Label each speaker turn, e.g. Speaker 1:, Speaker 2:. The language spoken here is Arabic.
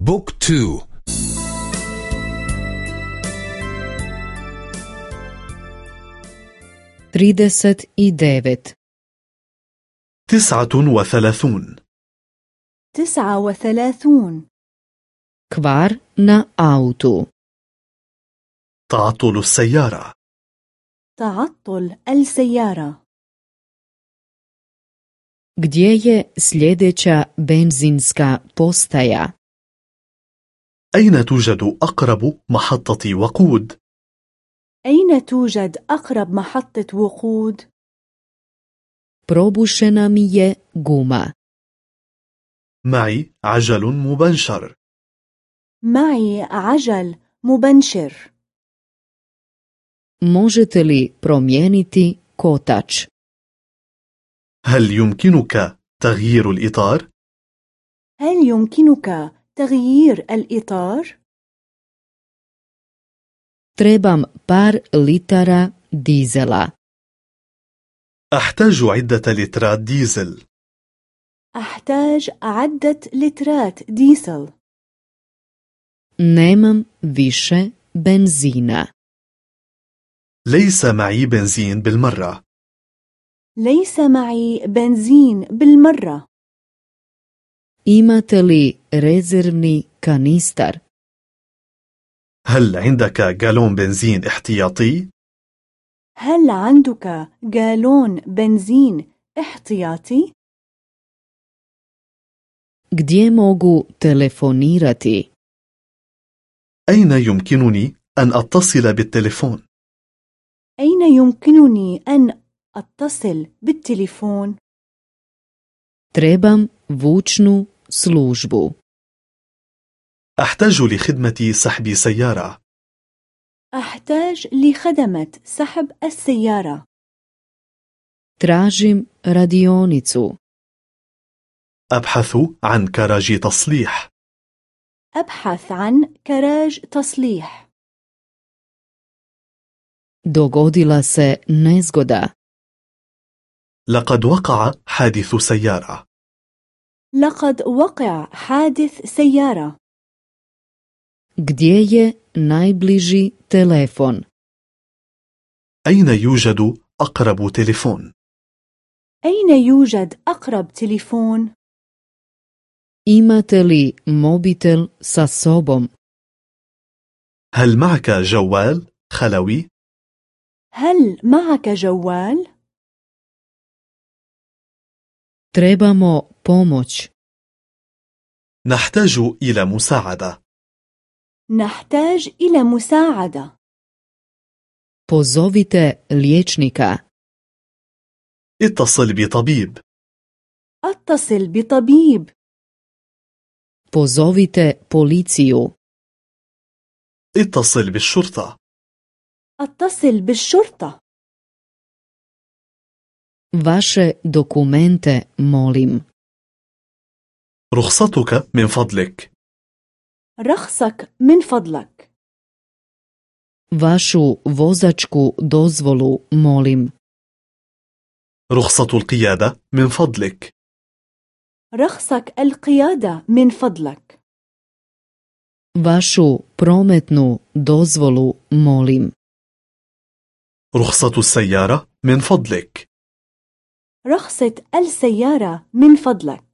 Speaker 1: book two.
Speaker 2: trideset i devet
Speaker 3: تسعة وثلاثون.
Speaker 4: تسعة وثلاثون.
Speaker 2: kvar na autu.
Speaker 3: تعطل السيارة.
Speaker 4: تعطل السيارة.
Speaker 2: Gdje je sljedeća benzinska postaja?
Speaker 3: أين توجد أقرب محطة وقود؟
Speaker 4: أين توجد أقرب محطة وقود؟
Speaker 2: probušena mi je guma
Speaker 3: معي عجل مبنشر
Speaker 4: معي عجل مبنشر
Speaker 2: možete li promijeniti kotač
Speaker 3: هل يمكنك تغيير الإطار؟
Speaker 4: هل يمكنك تغيير الإطار؟
Speaker 2: trebam par litara dizela.
Speaker 3: أحتاج عدة لترات ديزل.
Speaker 4: أحتاج عدة لترات ديزل.
Speaker 2: Nemam više benzina.
Speaker 3: ليس معي بنزين بالمرة.
Speaker 4: ليس معي بنزين بالمرة.
Speaker 2: Imate li rezervni kanistar
Speaker 3: هل عندك جالون بنزين احتياطي؟
Speaker 4: هل عندك جالون بنزين احتياطي؟
Speaker 2: gdje mogu telefonirati
Speaker 3: أين يمكنني أن أتصل بالتليفون؟
Speaker 4: أين يمكنني أن أتصل بالتليفون؟
Speaker 2: trebam vučnu službu
Speaker 3: أحتاج لخدمة سحب سيارة.
Speaker 4: أحتاج لخدمة سحب السيارة.
Speaker 2: Tražim radionicu.
Speaker 3: أبحث عن كراج تصليح.
Speaker 4: أبحث عن كراج تصليح.
Speaker 2: Dogodila se nezgoda.
Speaker 3: لقد وقع حادث سيارة.
Speaker 4: لقد وقع حادث سيارة
Speaker 2: gdje je najbliži telefon
Speaker 3: أين يوجد أقرب تليفون؟
Speaker 4: أين يوجد أقرب تليفون؟
Speaker 2: imate li mobitel sa sobom
Speaker 3: هل معك جوال خلوي؟
Speaker 4: هل معك جوال؟
Speaker 2: trebamo pomoć.
Speaker 3: نحتاج إلى مساعدة.
Speaker 4: نحتاج إلى مساعدة
Speaker 2: pozovite liječnika.
Speaker 3: اتصل بطبيب.
Speaker 4: أتصل بطبيب
Speaker 2: pozovite policiju.
Speaker 3: اتصل بالشرطة.
Speaker 4: أتصل بالشرطة
Speaker 2: vaše dokumente molim.
Speaker 3: رخصتك من فضلك.
Speaker 4: رخصك من فضلك.
Speaker 2: Vašu vozačku dozvolu molim.
Speaker 3: رخصة القيادة من فضلك.
Speaker 4: رخصك القيادة من فضلك.
Speaker 2: Vašu prometnu dozvolu molim.
Speaker 3: رخصة السيارة من فضلك.
Speaker 4: رخصة السيارة من فضلك.